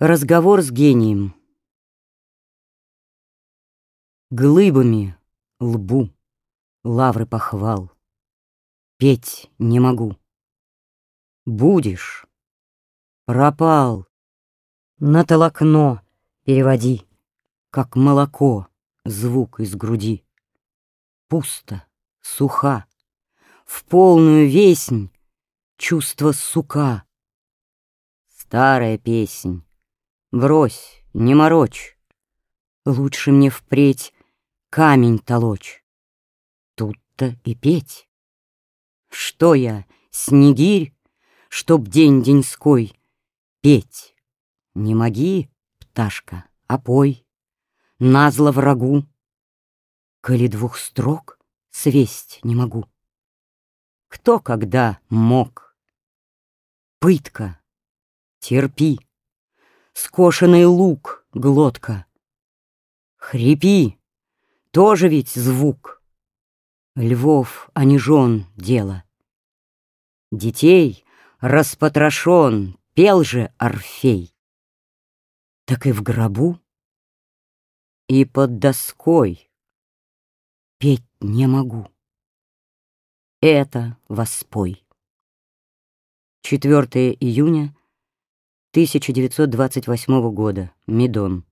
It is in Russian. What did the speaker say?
Разговор с гением. Глыбами лбу лавры похвал. Петь не могу. Будешь. Пропал. На толокно переводи, Как молоко звук из груди. Пусто, суха, в полную веснь Чувство сука. Старая песнь Брось, не морочь. Лучше мне впредь камень толочь. Тут-то и петь. Что я, снегирь, чтоб день деньской петь? Не моги, пташка, а пой. Назло врагу, коли двух строк свесть не могу. Кто когда мог? Пытка, терпи скошенный лук, глотка. Хрипи, тоже ведь звук. Львов, а не жен дело. Детей распотрошен, пел же Орфей. Так и в гробу, и под доской петь не могу. Это воспой. 4 июня 1928 года. Медон.